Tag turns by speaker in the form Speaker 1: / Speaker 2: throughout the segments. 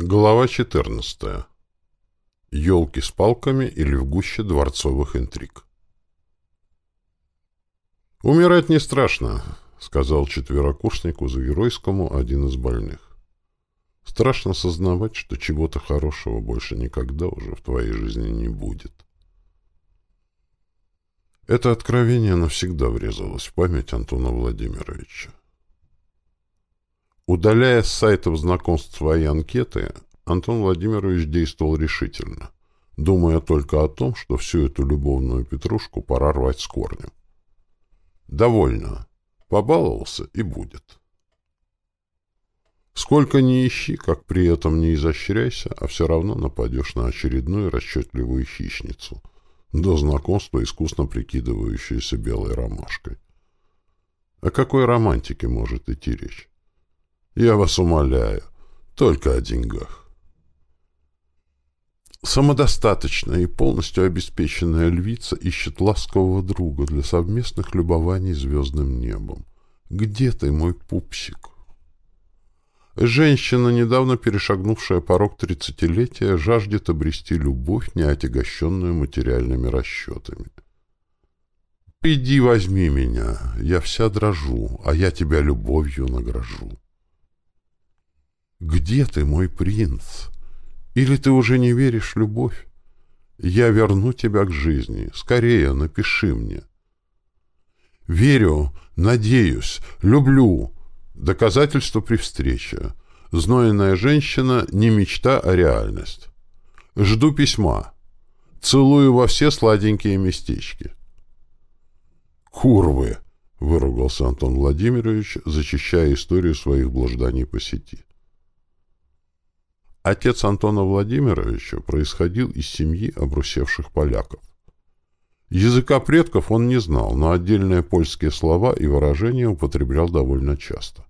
Speaker 1: Глава 14. Ёлки с палками или в гуще дворцовых интриг. «Умирать не страшно», — сказал четверокурснику Загеройскому один из больных. «Страшно сознавать, что чего-то хорошего больше никогда уже в твоей жизни не будет». Это откровение навсегда врезалось в память Антона Владимировича. Удаляя с сайтов знакомств свои анкеты, Антон Владимирович действовал решительно, думая только о том, что всю эту любовную петрушку пора рвать с корнем. Довольно. Побаловался и будет. Сколько ни ищи, как при этом не изощряйся, а все равно нападешь на очередную расчетливую хищницу, до знакомства искусно прикидывающуюся белой ромашкой. О какой романтике может идти речь? Я вас умоляю, только о деньгах. Самодостаточная и полностью обеспеченная львица ищет ласкового друга для совместных любований звездным небом. Где ты, мой пупсик? Женщина, недавно перешагнувшая порог тридцатилетия, жаждет обрести любовь, не отягощенную материальными расчетами. «Иди возьми меня, я вся дрожу, а я тебя любовью награжу». «Где ты, мой принц? Или ты уже не веришь в любовь? Я верну тебя к жизни. Скорее напиши мне». «Верю, надеюсь, люблю. Доказательство при встрече. Знойная женщина — не мечта, а реальность. Жду письма. Целую во все сладенькие местечки». «Курвы!» — выругался Антон Владимирович, зачищая историю своих блужданий по сети. Отец Антона Владимировича происходил из семьи обрусевших поляков. Языка предков он не знал, но отдельные польские слова и выражения употреблял довольно часто.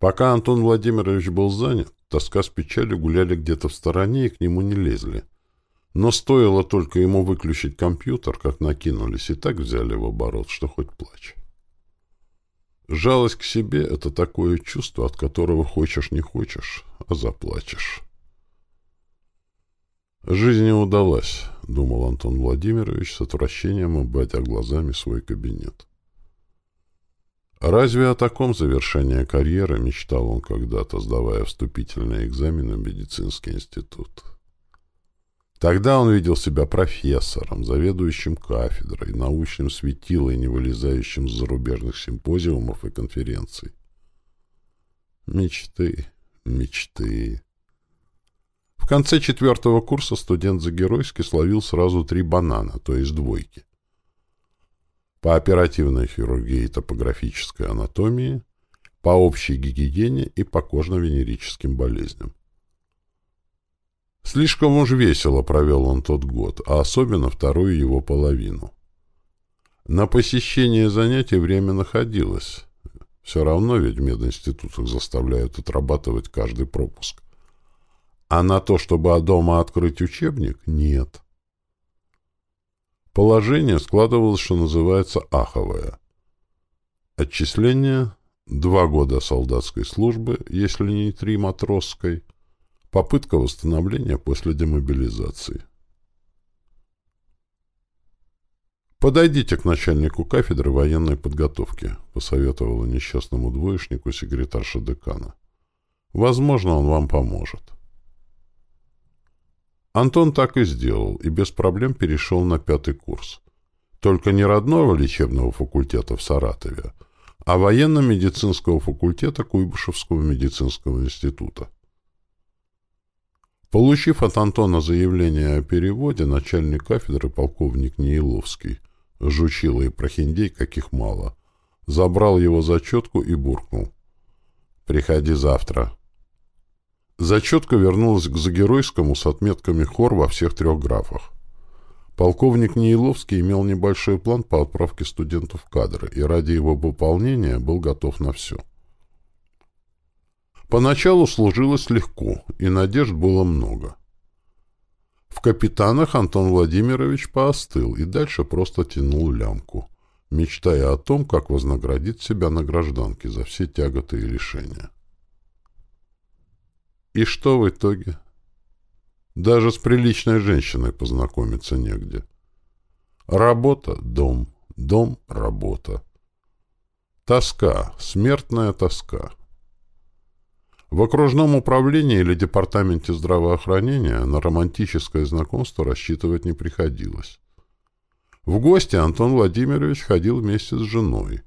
Speaker 1: Пока Антон Владимирович был занят, тоска с печалью гуляли где-то в стороне и к нему не лезли. Но стоило только ему выключить компьютер, как накинулись, и так взяли в оборот, что хоть плачь. Жалость к себе — это такое чувство, от которого хочешь не хочешь, а заплачешь. «Жизнь не удалась», — думал Антон Владимирович с отвращением, обводя глазами свой кабинет. Разве о таком завершении карьеры мечтал он когда-то, сдавая вступительные экзамены в медицинский институт? Тогда он видел себя профессором, заведующим кафедрой, научным светилой, не вылезающим с зарубежных симпозиумов и конференций. Мечты, мечты. В конце четвертого курса студент Загеройский словил сразу три банана, то есть двойки. По оперативной хирургии и топографической анатомии, по общей гигиене и по кожно-венерическим болезням. Слишком уж весело провел он тот год, а особенно вторую его половину. На посещение занятий время находилось. Все равно ведь мединститутах заставляют отрабатывать каждый пропуск. А на то, чтобы дома открыть учебник, нет. Положение складывалось, что называется, аховое. Отчисление – два года солдатской службы, если не три матросской – Попытка восстановления после демобилизации. «Подойдите к начальнику кафедры военной подготовки», — посоветовала несчастному двоечнику секретарша декана. «Возможно, он вам поможет». Антон так и сделал и без проблем перешел на пятый курс. Только не родного лечебного факультета в Саратове, а военно-медицинского факультета Куйбышевского медицинского института. Получив от Антона заявление о переводе, начальник кафедры полковник Неиловский, жучила и прохиндей каких мало, забрал его зачетку и буркнул. «Приходи завтра». Зачетка вернулась к Загеройскому с отметками хор во всех трех графах. Полковник Неиловский имел небольшой план по отправке студентов в кадры и ради его выполнения был готов на все. Поначалу служилось легко, и надежд было много. В капитанах Антон Владимирович поостыл и дальше просто тянул лямку, мечтая о том, как вознаградить себя на гражданке за все тяготы и лишения. И что в итоге? Даже с приличной женщиной познакомиться негде. Работа — дом, дом — работа. Тоска, смертная тоска. В окружном управлении или департаменте здравоохранения на романтическое знакомство рассчитывать не приходилось. В гости Антон Владимирович ходил вместе с женой.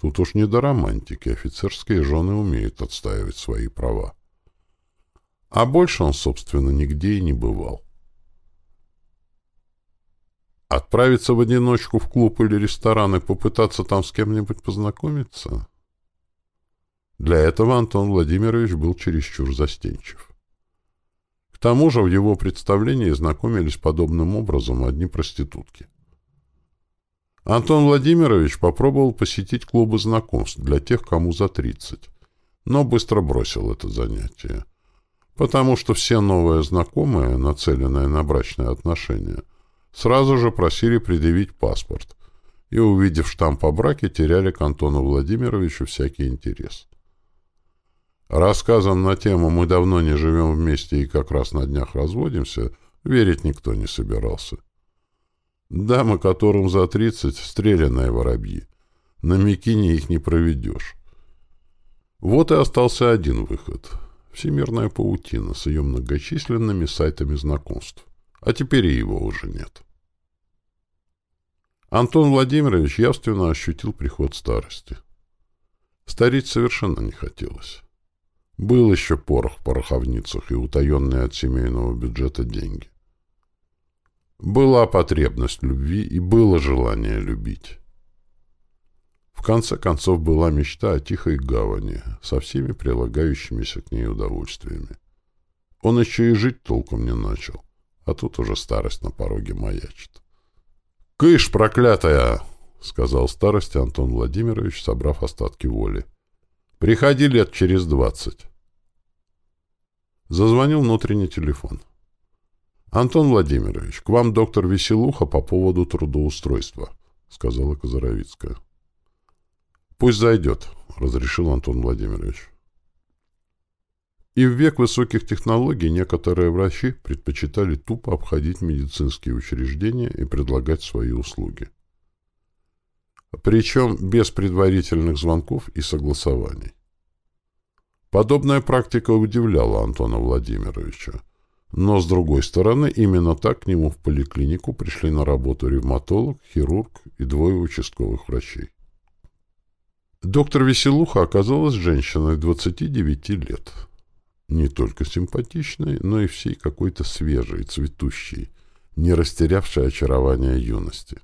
Speaker 1: Тут уж не до романтики, офицерские жены умеют отстаивать свои права. А больше он, собственно, нигде и не бывал. Отправиться в одиночку в клуб или ресторан и попытаться там с кем-нибудь познакомиться? Для этого Антон Владимирович был чересчур застенчив. К тому же в его представлении знакомились подобным образом одни проститутки. Антон Владимирович попробовал посетить клубы знакомств для тех, кому за 30, но быстро бросил это занятие, потому что все новые знакомые, нацеленные на брачные отношения, сразу же просили предъявить паспорт и, увидев штамп о браке, теряли к Антону Владимировичу всякий интерес. Рассказам на тему «Мы давно не живем вместе и как раз на днях разводимся» верить никто не собирался. Дамы, которым за тридцать, стрелянные воробьи. На Микине их не проведешь. Вот и остался один выход. Всемирная паутина с ее многочисленными сайтами знакомств. А теперь и его уже нет. Антон Владимирович явственно ощутил приход старости. Старить совершенно не хотелось. Был еще порох в пороховницах и утаенные от семейного бюджета деньги. Была потребность любви и было желание любить. В конце концов была мечта о тихой гавани со всеми прилагающимися к ней удовольствиями. Он еще и жить толком не начал, а тут уже старость на пороге маячит. «Кыш, проклятая!» — сказал старости Антон Владимирович, собрав остатки воли. «Приходи лет через двадцать». Зазвонил внутренний телефон. «Антон Владимирович, к вам доктор Веселуха по поводу трудоустройства», — сказала Казаровицкая. «Пусть зайдет», — разрешил Антон Владимирович. И в век высоких технологий некоторые врачи предпочитали тупо обходить медицинские учреждения и предлагать свои услуги. Причем без предварительных звонков и согласований. Подобная практика удивляла Антона Владимировича. Но, с другой стороны, именно так к нему в поликлинику пришли на работу ревматолог, хирург и двое участковых врачей. Доктор Веселуха оказалась женщиной 29 лет. Не только симпатичной, но и всей какой-то свежей, цветущей, не растерявшей очарования юности.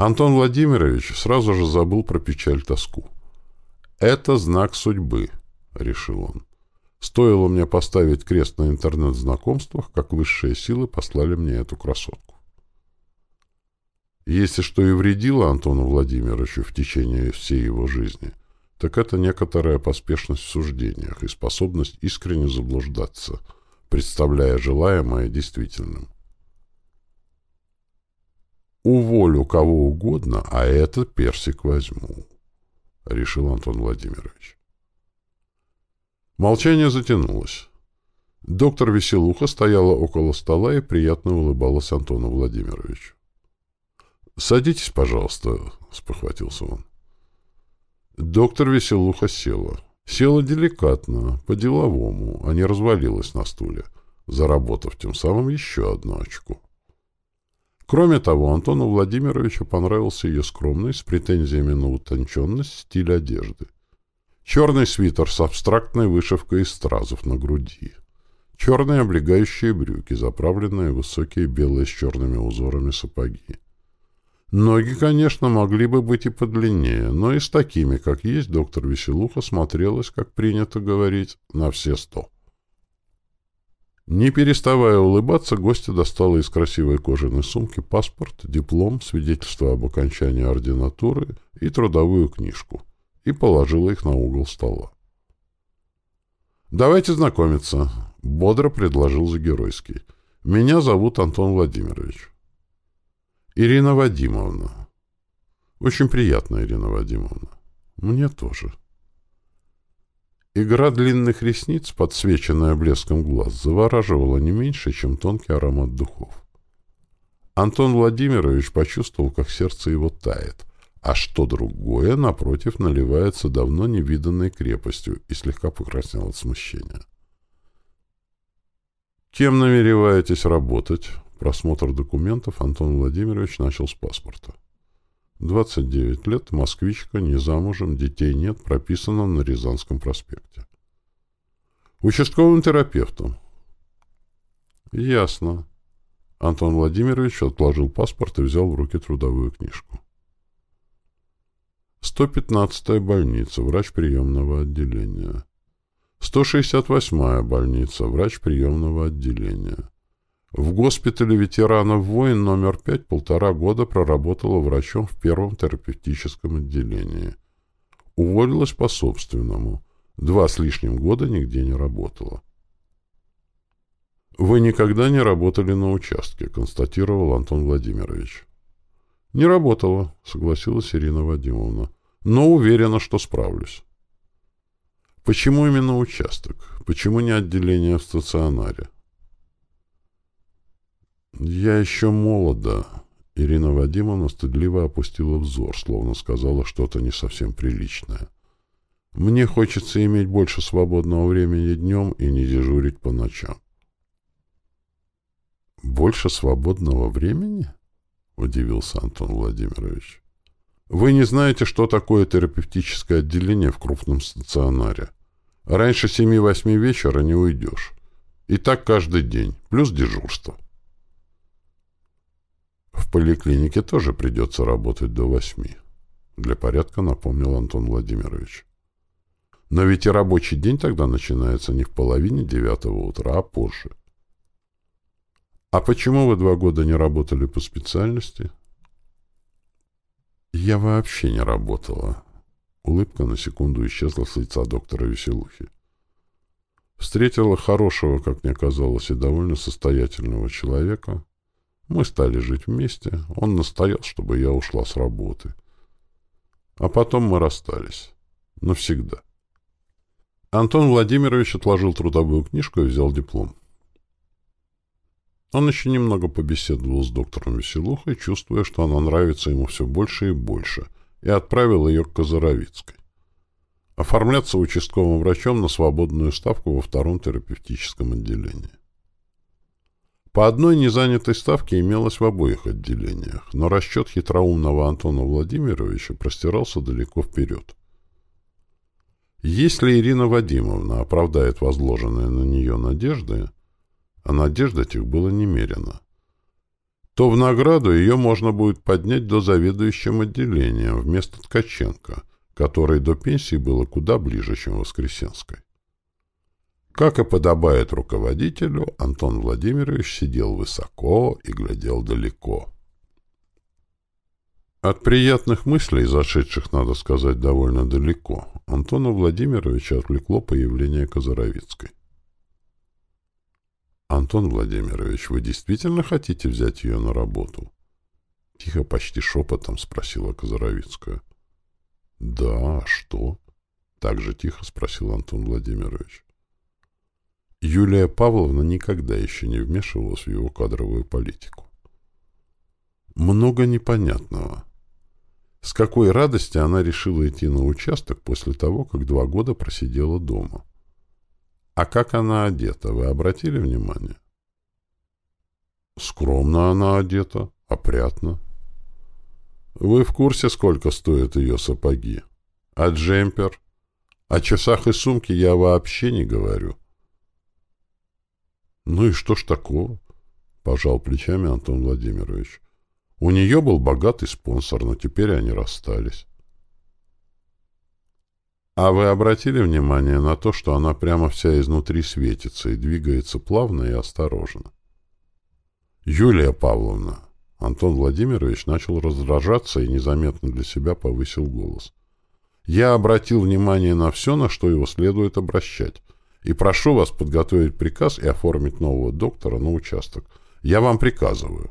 Speaker 1: Антон Владимирович сразу же забыл про печаль-тоску. «Это знак судьбы», — решил он. Стоило мне поставить крест на интернет-знакомствах, как высшие силы послали мне эту красотку. Если что и вредило Антону Владимировичу в течение всей его жизни, так это некоторая поспешность в суждениях и способность искренне заблуждаться, представляя желаемое действительным. «Уволю кого угодно, а этот персик возьму», — решил Антон Владимирович. Молчание затянулось. Доктор Веселуха стояла около стола и приятно улыбалась Антону Владимировичу. «Садитесь, пожалуйста», — спохватился он. Доктор Веселуха села. Села деликатно, по-деловому, а не развалилась на стуле, заработав тем самым еще одну очку. Кроме того, Антону Владимировичу понравился ее скромный, с претензиями на утонченность, стиль одежды — Черный свитер с абстрактной вышивкой из стразов на груди. Черные облегающие брюки, заправленные высокие белые с черными узорами сапоги. Ноги, конечно, могли бы быть и подлиннее, но и с такими, как есть, доктор Веселуха смотрелась, как принято говорить, на все сто. Не переставая улыбаться, гостья достала из красивой кожаной сумки паспорт, диплом, свидетельство об окончании ординатуры и трудовую книжку и положила их на угол стола. «Давайте знакомиться», — бодро предложил Загеройский. «Меня зовут Антон Владимирович». «Ирина Вадимовна». «Очень приятно, Ирина Вадимовна». «Мне тоже». Игра длинных ресниц, подсвеченная блеском глаз, завораживала не меньше, чем тонкий аромат духов. Антон Владимирович почувствовал, как сердце его тает, а что другое, напротив, наливается давно невиданной крепостью и слегка покраснел от смущения. «Кем намереваетесь работать?» Просмотр документов Антон Владимирович начал с паспорта. 29 лет, москвичка, не замужем, детей нет, прописана на Рязанском проспекте. Участковым терапевтом. Ясно. Антон Владимирович отложил паспорт и взял в руки трудовую книжку. 115-я больница, врач приемного отделения. 168-я больница, врач приемного отделения. В госпитале ветеранов войн номер 5 полтора года проработала врачом в первом терапевтическом отделении. Уволилась по собственному. Два с лишним года нигде не работала. «Вы никогда не работали на участке», — констатировал Антон Владимирович. «Не работала», — согласилась Ирина Вадимовна. «Но уверена, что справлюсь». «Почему именно участок? Почему не отделение в стационаре?» «Я еще молода». Ирина Вадимовна стыдливо опустила взор, словно сказала что-то не совсем приличное. «Мне хочется иметь больше свободного времени днем и не дежурить по ночам». «Больше свободного времени?» — удивился Антон Владимирович. «Вы не знаете, что такое терапевтическое отделение в крупном стационаре. Раньше семи-восьми вечера не уйдешь. И так каждый день, плюс дежурство». В поликлинике тоже придется работать до восьми. Для порядка напомнил Антон Владимирович. Но ведь и рабочий день тогда начинается не в половине девятого утра, а позже. А почему вы два года не работали по специальности? Я вообще не работала. Улыбка на секунду исчезла с лица доктора Веселухи. Встретила хорошего, как мне казалось, и довольно состоятельного человека, мы стали жить вместе. Он настоял, чтобы я ушла с работы. А потом мы расстались. Навсегда. Антон Владимирович отложил трудовую книжку и взял диплом. Он еще немного побеседовал с доктором Веселухой, чувствуя, что она нравится ему все больше и больше, и отправил ее к Казаровицкой. Оформляться участковым врачом на свободную ставку во втором терапевтическом отделении. По одной незанятой ставке имелось в обоих отделениях, но расчет хитроумного Антона Владимировича простирался далеко вперед. Если Ирина Вадимовна оправдает возложенные на нее надежды, а надежд этих было немерено, то в награду ее можно будет поднять до заведующим отделением вместо Ткаченко, которой до пенсии было куда ближе, чем Воскресенской. Как и подобает руководителю, Антон Владимирович сидел высоко и глядел далеко. От приятных мыслей, зашедших, надо сказать, довольно далеко, Антона Владимировича отвлекло появление Казаровицкой. «Антон Владимирович, вы действительно хотите взять ее на работу?» Тихо, почти шепотом спросила Казаровицкая. «Да, а что?» Так же тихо спросил Антон Владимирович. Юлия Павловна никогда еще не вмешивалась в его кадровую политику. Много непонятного. С какой радости она решила идти на участок после того, как два года просидела дома? А как она одета, вы обратили внимание? Скромно она одета, опрятно. Вы в курсе, сколько стоят ее сапоги? А джемпер? О часах и сумке я вообще не говорю. «Ну и что ж такого?» — пожал плечами Антон Владимирович. «У нее был богатый спонсор, но теперь они расстались». «А вы обратили внимание на то, что она прямо вся изнутри светится и двигается плавно и осторожно?» «Юлия Павловна!» Антон Владимирович начал раздражаться и незаметно для себя повысил голос. «Я обратил внимание на все, на что его следует обращать и прошу вас подготовить приказ и оформить нового доктора на участок. Я вам приказываю.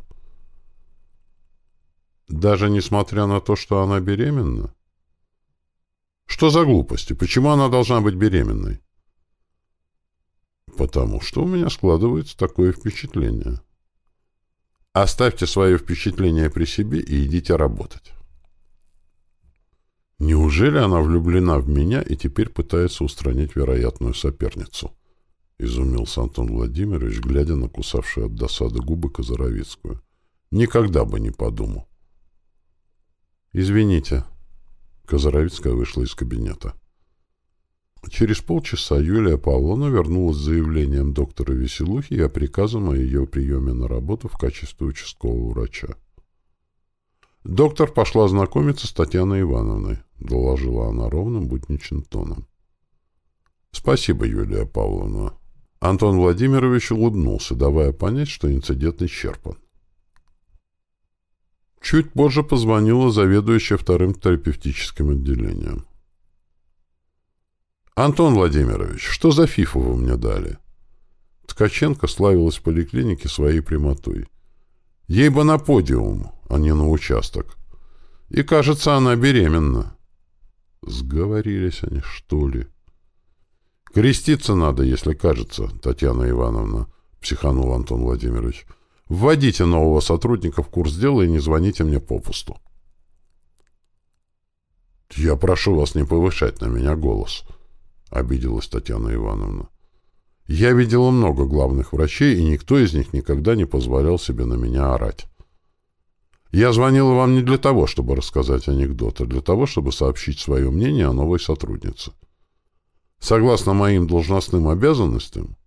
Speaker 1: Даже несмотря на то, что она беременна? Что за глупости? Почему она должна быть беременной? Потому что у меня складывается такое впечатление. Оставьте свое впечатление при себе и идите работать. Неужели она влюблена в меня и теперь пытается устранить вероятную соперницу? Изумился Антон Владимирович, глядя на кусавшую от досады губы Козаровицкую. Никогда бы не подумал. «Извините». Козаровицкая вышла из кабинета. Через полчаса Юлия Павловна вернулась с заявлением доктора Веселухи и приказом о ее приеме на работу в качестве участкового врача. «Доктор пошла знакомиться с Татьяной Ивановной», — доложила она ровным будничным тоном. «Спасибо, Юлия Павловна». Антон Владимирович улыбнулся, давая понять, что инцидент исчерпан. Чуть позже позвонила заведующая вторым терапевтическим отделением. «Антон Владимирович, что за фифу вы мне дали?» Ткаченко славилась в поликлинике своей прямотой. Ей бы на подиум, а не на участок. И, кажется, она беременна. Сговорились они, что ли? Креститься надо, если кажется, Татьяна Ивановна, психанул Антон Владимирович. Вводите нового сотрудника в курс дела и не звоните мне попусту. Я прошу вас не повышать на меня голос. —— обиделась Татьяна Ивановна. «Я видела много главных врачей, и никто из них никогда не позволял себе на меня орать. Я звонила вам не для того, чтобы рассказать анекдот, а для того, чтобы сообщить свое мнение о новой сотруднице. Согласно моим должностным обязанностям,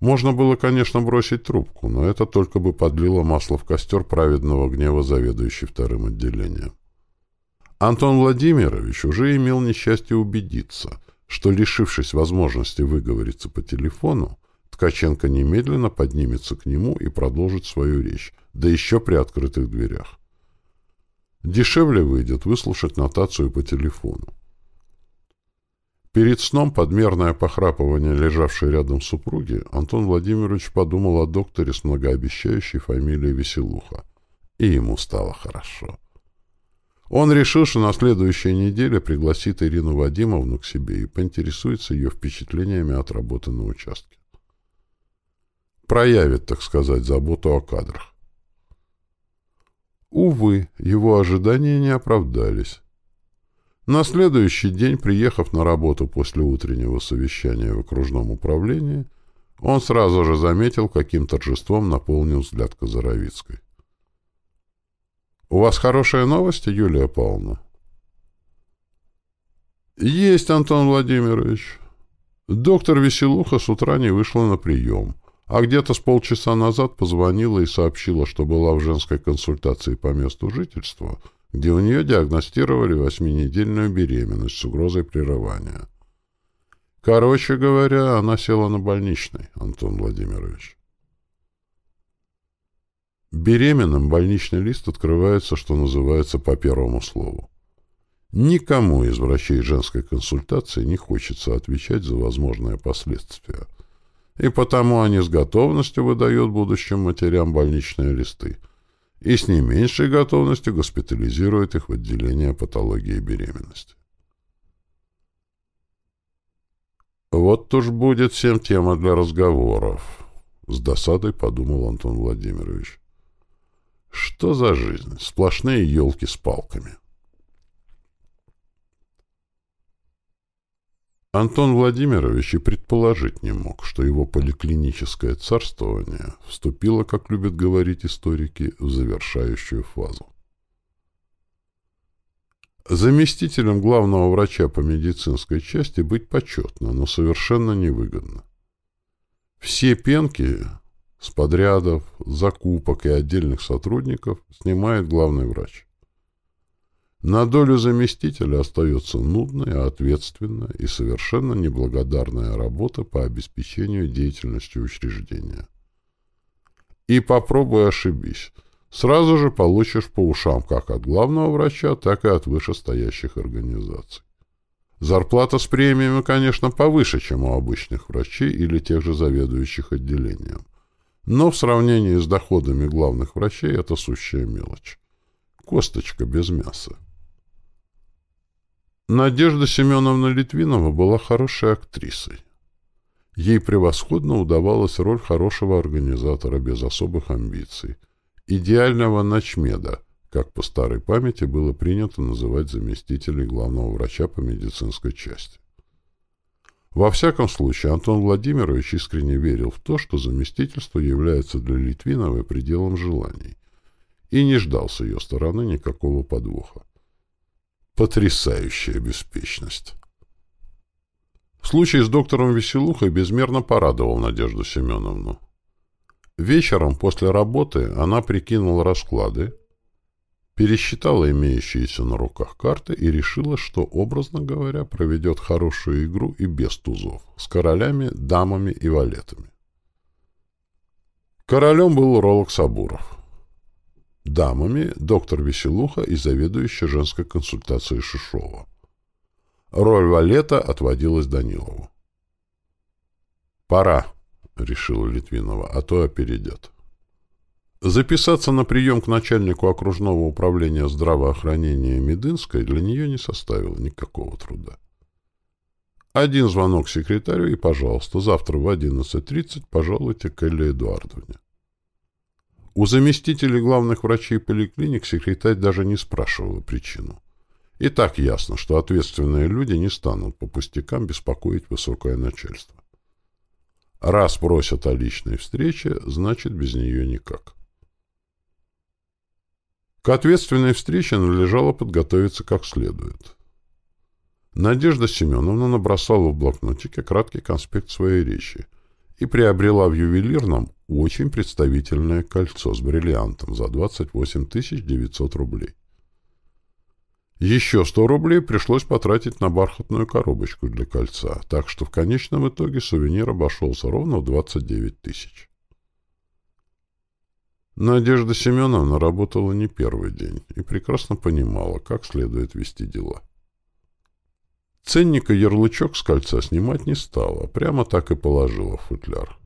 Speaker 1: можно было, конечно, бросить трубку, но это только бы подлило масло в костер праведного гнева заведующей вторым отделением. Антон Владимирович уже имел несчастье убедиться, что, лишившись возможности выговориться по телефону, Ткаченко немедленно поднимется к нему и продолжит свою речь, да еще при открытых дверях. Дешевле выйдет выслушать нотацию по телефону. Перед сном подмерное похрапывание лежавшей рядом супруги Антон Владимирович подумал о докторе с многообещающей фамилией Веселуха, и ему стало хорошо. Он решил, что на следующей неделе пригласит Ирину Вадимовну к себе и поинтересуется ее впечатлениями от работы на участке. Проявит, так сказать, заботу о кадрах. Увы, его ожидания не оправдались. На следующий день, приехав на работу после утреннего совещания в окружном управлении, он сразу же заметил, каким торжеством наполнил взгляд Козаровицкой. У вас хорошие новости, Юлия Павловна? Есть, Антон Владимирович. Доктор Веселуха с утра не вышла на прием, а где-то с полчаса назад позвонила и сообщила, что была в женской консультации по месту жительства, где у нее диагностировали восьминедельную беременность с угрозой прерывания. Короче говоря, она села на больничный, Антон Владимирович. Беременным больничный лист открывается, что называется, по первому слову. Никому из врачей женской консультации не хочется отвечать за возможные последствия. И потому они с готовностью выдают будущим матерям больничные листы и с не меньшей готовностью госпитализируют их в отделение патологии беременности. Вот уж будет всем тема для разговоров, с досадой подумал Антон Владимирович. Что за жизнь? Сплошные елки с палками. Антон Владимирович и предположить не мог, что его поликлиническое царствование вступило, как любят говорить историки, в завершающую фазу. Заместителем главного врача по медицинской части быть почетно, но совершенно невыгодно. Все пенки с подрядов, закупок и отдельных сотрудников снимает главный врач. На долю заместителя остается нудная, ответственная и совершенно неблагодарная работа по обеспечению деятельности учреждения. И попробуй ошибись. Сразу же получишь по ушам как от главного врача, так и от вышестоящих организаций. Зарплата с премиями, конечно, повыше, чем у обычных врачей или тех же заведующих отделением. Но в сравнении с доходами главных врачей это сущая мелочь. Косточка без мяса. Надежда Семеновна Литвинова была хорошей актрисой. Ей превосходно удавалась роль хорошего организатора без особых амбиций, идеального ночмеда, как по старой памяти было принято называть заместителей главного врача по медицинской части. Во всяком случае, Антон Владимирович искренне верил в то, что заместительство является для Литвиновой пределом желаний, и не ждал с ее стороны никакого подвоха. Потрясающая беспечность! Случай с доктором Веселухой безмерно порадовал Надежду Семеновну. Вечером после работы она прикинула расклады, пересчитала имеющиеся на руках карты и решила, что, образно говоря, проведет хорошую игру и без тузов, с королями, дамами и валетами. Королем был уролог Сабуров. Дамами — доктор Веселуха и заведующая женской консультацией Шишова. Роль валета отводилась Данилову. «Пора», — решила Литвинова, — «а то опередет». Записаться на прием к начальнику окружного управления здравоохранения Медынской для нее не составило никакого труда. Один звонок секретарю и, пожалуйста, завтра в 11.30 пожалуйте к Элле Эдуардовне. У заместителей главных врачей поликлиник секретарь даже не спрашивала причину. И так ясно, что ответственные люди не станут по пустякам беспокоить высокое начальство. Раз просят о личной встрече, значит, без нее никак. К ответственной встрече надлежало подготовиться как следует. Надежда Семеновна набросала в блокнотике краткий конспект своей речи и приобрела в ювелирном очень представительное кольцо с бриллиантом за 28 900 рублей. Еще 100 рублей пришлось потратить на бархатную коробочку для кольца, так что в конечном итоге сувенир обошелся ровно в 29 тысяч. Надежда Семеновна работала не первый день и прекрасно понимала, как следует вести дела. Ценника ярлычок с кольца снимать не стала, прямо так и положила в футляр.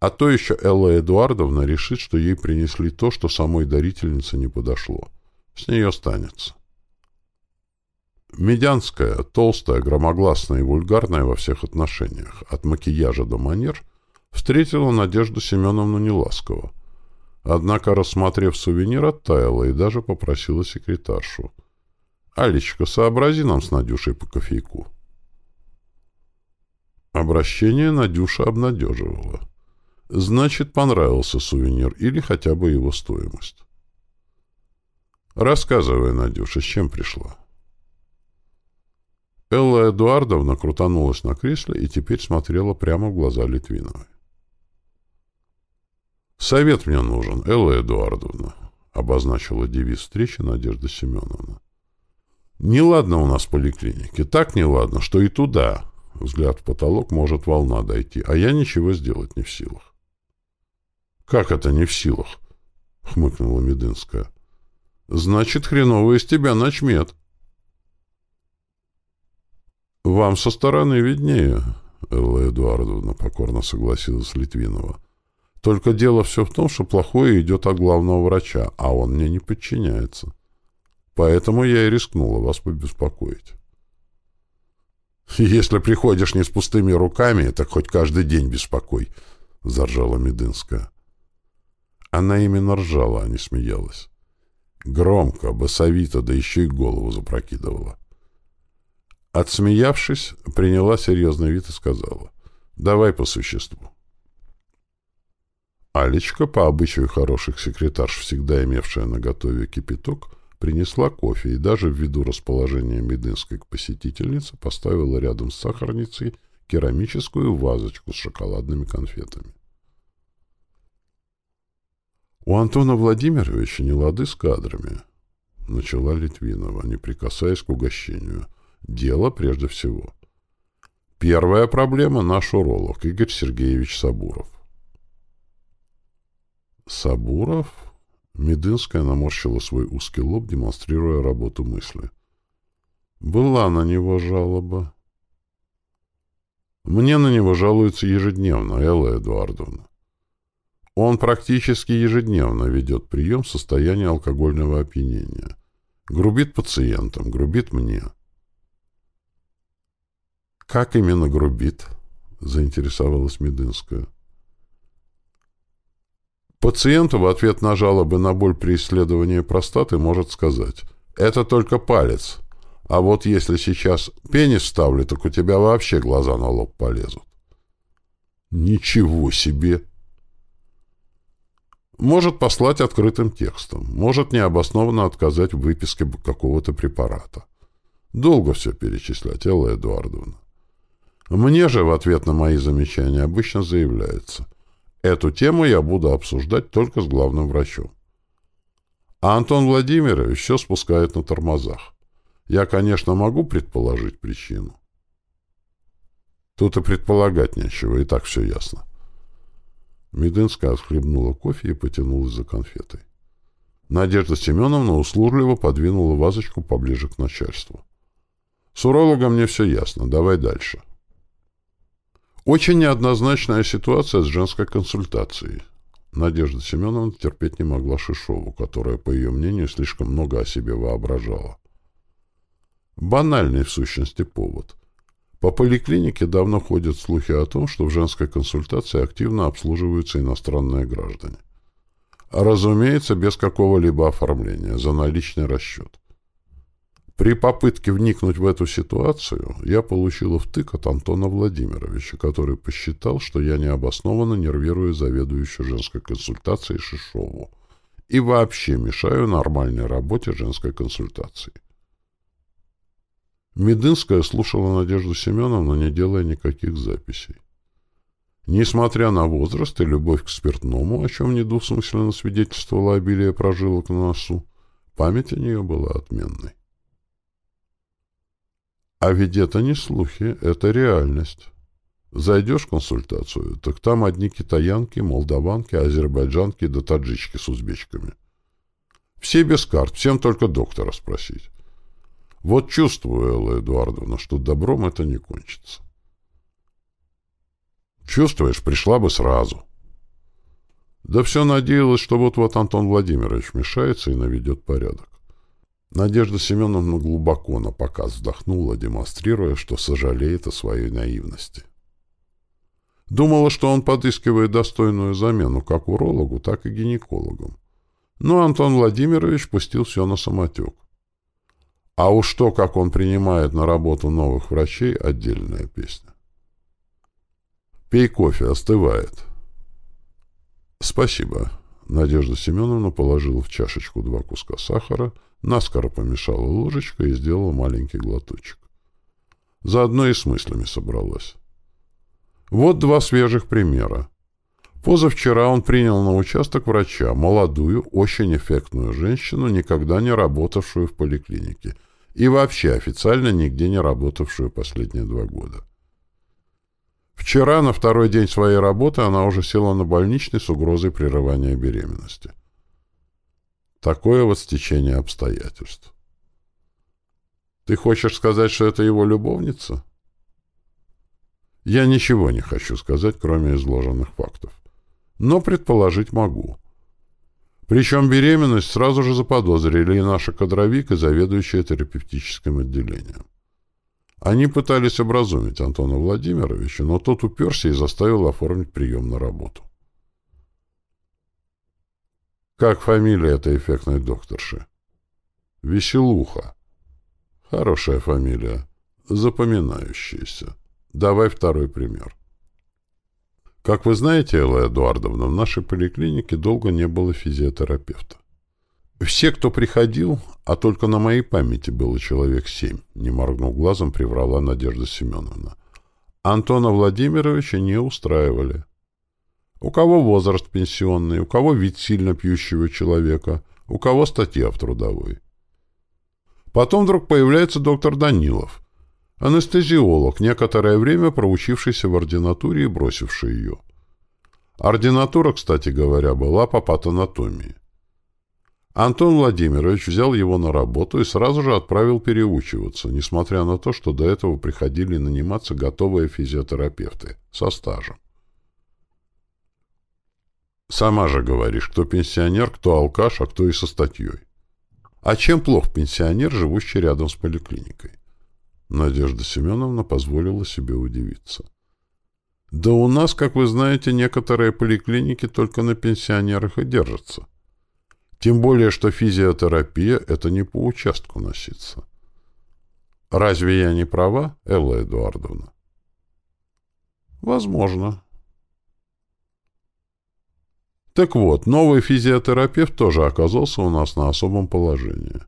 Speaker 1: А то еще Элла Эдуардовна решит, что ей принесли то, что самой дарительнице не подошло. С нее останется. Медянская, толстая, громогласная и вульгарная во всех отношениях, от макияжа до манер, встретила Надежду Семеновну неласково. Однако, рассмотрев сувенир, оттаяла и даже попросила секретаршу. «Алечка, сообрази нам с Надюшей по кофейку». Обращение Надюша обнадеживало. Значит, понравился сувенир или хотя бы его стоимость. «Рассказывай, Надюша, с чем пришла?» Элла Эдуардовна крутанулась на кресле и теперь смотрела прямо в глаза Литвиновой. «Совет мне нужен, Элла Эдуардовна», — обозначила девиз встречи Надежда Семеновна. «Неладно у нас в поликлинике, так неладно, что и туда, взгляд в потолок, может волна дойти, а я ничего сделать не в силах». «Как это не в силах?» — хмыкнула Медынская. «Значит, хреново из тебя начмет». «Вам со стороны виднее», — Элла Эдуардовна покорно согласилась Литвинова. «Только дело все в том, что плохое идет от главного врача, а он мне не подчиняется. Поэтому я и рискнула вас побеспокоить». «Если приходишь не с пустыми руками, так хоть каждый день беспокой», — заржала Медынская. Она именно ржала, а не смеялась. Громко, басовито, да еще и голову запрокидывала. Отсмеявшись, приняла серьезный вид и сказала, «Давай по существу». Алечка, по обычаю хороших секретарш, всегда имевшая на готове кипяток, принесла кофе и даже ввиду расположения Медынской к посетительнице поставила рядом с сахарницей керамическую вазочку с шоколадными конфетами. «У Антона Владимировича не лады с кадрами», — начала Литвинова, не прикасаясь к угощению — Дело прежде всего. Первая проблема — наш уролог Игорь Сергеевич Сабуров. Сабуров? Медынская наморщила свой узкий лоб, демонстрируя работу мысли. Была на него жалоба. Мне на него жалуются ежедневно, Элла Эдуардовна. Он практически ежедневно ведет прием в состоянии алкогольного опьянения. Грубит пациентам, грубит мне. Как именно грубит? Заинтересовалась Медынская. Пациенту в ответ на жалобы на боль при исследовании простаты может сказать «Это только палец, а вот если сейчас пенис ставлю, так у тебя вообще глаза на лоб полезут». Ничего себе! Может послать открытым текстом, может необоснованно отказать в выписке какого-то препарата. Долго все перечислять, Элла Эдуардовна. Мне же в ответ на мои замечания обычно заявляется, эту тему я буду обсуждать только с главным врачом. А Антон Владимирович все спускает на тормозах. Я, конечно, могу предположить причину. Тут и предполагать нечего, и так все ясно. Медынская отхлебнула кофе и потянулась за конфетой. Надежда Семеновна услужливо подвинула вазочку поближе к начальству. «С урологом мне все ясно. Давай дальше». Очень неоднозначная ситуация с женской консультацией. Надежда Семеновна терпеть не могла Шишову, которая, по ее мнению, слишком много о себе воображала. Банальный, в сущности, повод. По поликлинике давно ходят слухи о том, что в женской консультации активно обслуживаются иностранные граждане. А разумеется, без какого-либо оформления, за наличный расчет. При попытке вникнуть в эту ситуацию я получила втык от Антона Владимировича, который посчитал, что я необоснованно нервирую заведующую женской консультацией Шишову и вообще мешаю нормальной работе женской консультации. Медынская слушала Надежду Семеновну, не делая никаких записей. Несмотря на возраст и любовь к спиртному, о чем недвусмысленно свидетельствовало обилие прожилок на носу, память у нее была отменной. А ведь это не слухи, это реальность. Зайдешь в консультацию, так там одни китаянки, молдаванки, азербайджанки да таджички с узбечками. Все без карт, всем только доктора спросить. Вот чувствую, Эдуардовна, что добром это не кончится. Чувствуешь, пришла бы сразу. Да все надеялась, что вот-вот Антон Владимирович вмешается и наведет порядок. Надежда Семеновна глубоко на показ вздохнула, демонстрируя, что сожалеет о своей наивности. Думала, что он подыскивает достойную замену как урологу, так и гинекологам. Но Антон Владимирович пустил все на самотек. А уж то, как он принимает на работу новых врачей, отдельная песня. Пей кофе, остывает. Спасибо. Надежда Семеновна положила в чашечку два куска сахара, наскоро помешала ложечкой и сделала маленький глоточек. Заодно и с мыслями собралась. Вот два свежих примера. Позавчера он принял на участок врача, молодую, очень эффектную женщину, никогда не работавшую в поликлинике – и вообще официально нигде не работавшую последние два года. Вчера, на второй день своей работы, она уже села на больничный с угрозой прерывания беременности. Такое вот стечение обстоятельств. Ты хочешь сказать, что это его любовница? Я ничего не хочу сказать, кроме изложенных фактов. Но предположить могу. Причем беременность сразу же заподозрили и наша кадровик, и заведующая терапевтическим отделением. Они пытались образумить Антона Владимировича, но тот уперся и заставил оформить прием на работу. Как фамилия этой эффектной докторши? Веселуха. Хорошая фамилия. Запоминающаяся. Давай второй пример. Как вы знаете, Элла Эдуардовна, в нашей поликлинике долго не было физиотерапевта. Все, кто приходил, а только на моей памяти было человек семь, не моргнув глазом, приврала Надежда Семеновна. Антона Владимировича не устраивали. У кого возраст пенсионный, у кого вид сильно пьющего человека, у кого статья в трудовой. Потом вдруг появляется доктор Данилов, Анестезиолог, некоторое время проучившийся в ординатуре и бросивший ее. Ординатура, кстати говоря, была по патанатомии. Антон Владимирович взял его на работу и сразу же отправил переучиваться, несмотря на то, что до этого приходили наниматься готовые физиотерапевты со стажем. Сама же говоришь, кто пенсионер, кто алкаш, а кто и со статьей. А чем плох пенсионер, живущий рядом с поликлиникой? Надежда Семеновна позволила себе удивиться. Да у нас, как вы знаете, некоторые поликлиники только на пенсионерах и держатся. Тем более, что физиотерапия — это не по участку носиться. Разве я не права, Элла Эдуардовна? Возможно. Так вот, новый физиотерапевт тоже оказался у нас на особом положении.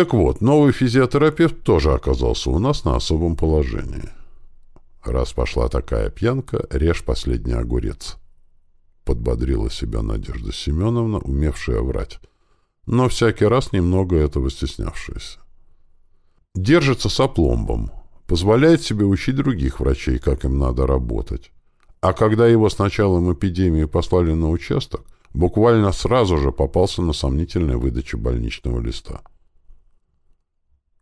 Speaker 1: Так вот, новый физиотерапевт тоже оказался у нас на особом положении. Раз пошла такая пьянка, режь последний огурец. Подбодрила себя Надежда Семеновна, умевшая врать, но всякий раз немного этого стеснявшаяся. Держится с опломбом, позволяет себе учить других врачей, как им надо работать. А когда его с началом эпидемии послали на участок, буквально сразу же попался на сомнительной выдаче больничного листа.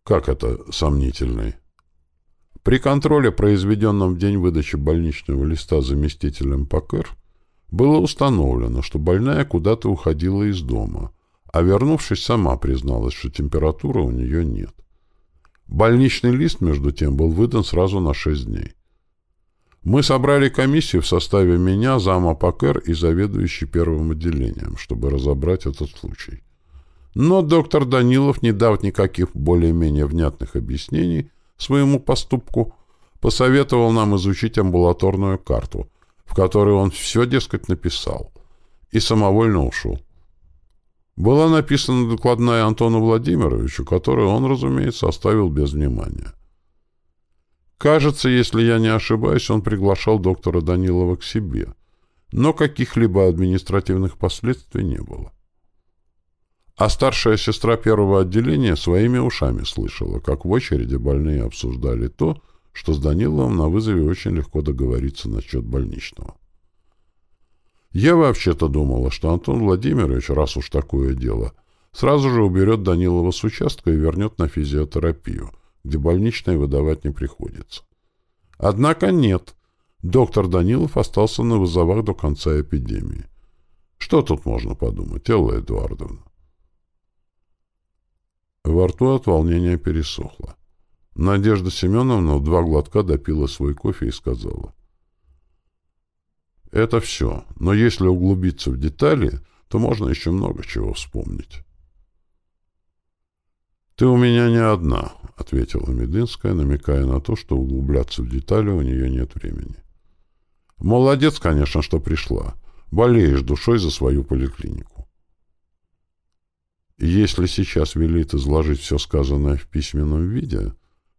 Speaker 1: Как это сомнительный? При контроле, произведенном в день выдачи больничного листа заместителем ПАКР, было установлено, что больная куда-то уходила из дома, а вернувшись, сама призналась, что температуры у нее нет. Больничный лист, между тем, был выдан сразу на 6 дней. Мы собрали комиссию в составе меня, зама ПАКР и заведующий первым отделением, чтобы разобрать этот случай. Но доктор Данилов, не дав никаких более-менее внятных объяснений, своему поступку, посоветовал нам изучить амбулаторную карту, в которой он все, дескать, написал, и самовольно ушел. Была написана докладная Антону Владимировичу, которую он, разумеется, оставил без внимания. Кажется, если я не ошибаюсь, он приглашал доктора Данилова к себе, но каких-либо административных последствий не было. А старшая сестра первого отделения своими ушами слышала, как в очереди больные обсуждали то, что с Даниловым на вызове очень легко договориться насчет больничного. Я вообще-то думала, что Антон Владимирович, раз уж такое дело, сразу же уберет Данилова с участка и вернет на физиотерапию, где больничное выдавать не приходится. Однако нет. Доктор Данилов остался на вызовах до конца эпидемии. Что тут можно подумать, Элла Эдуардовна? Во рту от волнения пересохло. Надежда Семеновна в два глотка допила свой кофе и сказала. «Это все, но если углубиться в детали, то можно еще много чего вспомнить». «Ты у меня не одна», — ответила Медынская, намекая на то, что углубляться в детали у нее нет времени. «Молодец, конечно, что пришла. Болеешь душой за свою поликлинику. Если сейчас велит изложить все сказанное в письменном виде,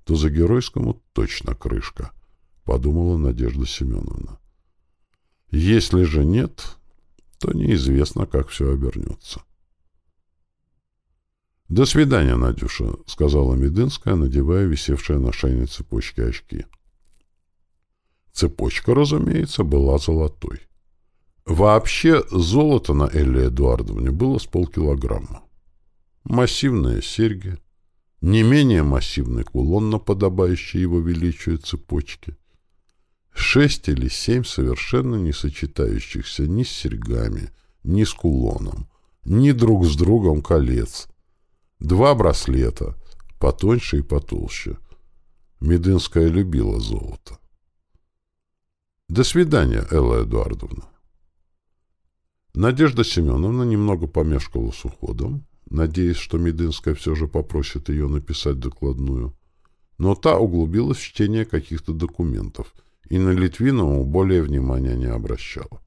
Speaker 1: то за геройскому точно крышка, — подумала Надежда Семеновна. Если же нет, то неизвестно, как все обернется. «До свидания, Надюша», — сказала Медынская, надевая висевшие на шейной цепочке очки. Цепочка, разумеется, была золотой. Вообще, золото на Элле Эдуардовне было с полкилограмма массивные серьги, не менее массивный кулон на подобающей его величию цепочке, шесть или семь совершенно не сочетающихся ни с серьгами, ни с кулоном, ни друг с другом колец, два браслета, потоньше и потолще. Медынская любила золото. До свидания, Элла Эдуардовна. Надежда Семеновна немного помешкала с уходом, надеясь, что Медынская все же попросит ее написать докладную. Но та углубилась в чтение каких-то документов и на Литвинову более внимания не обращала.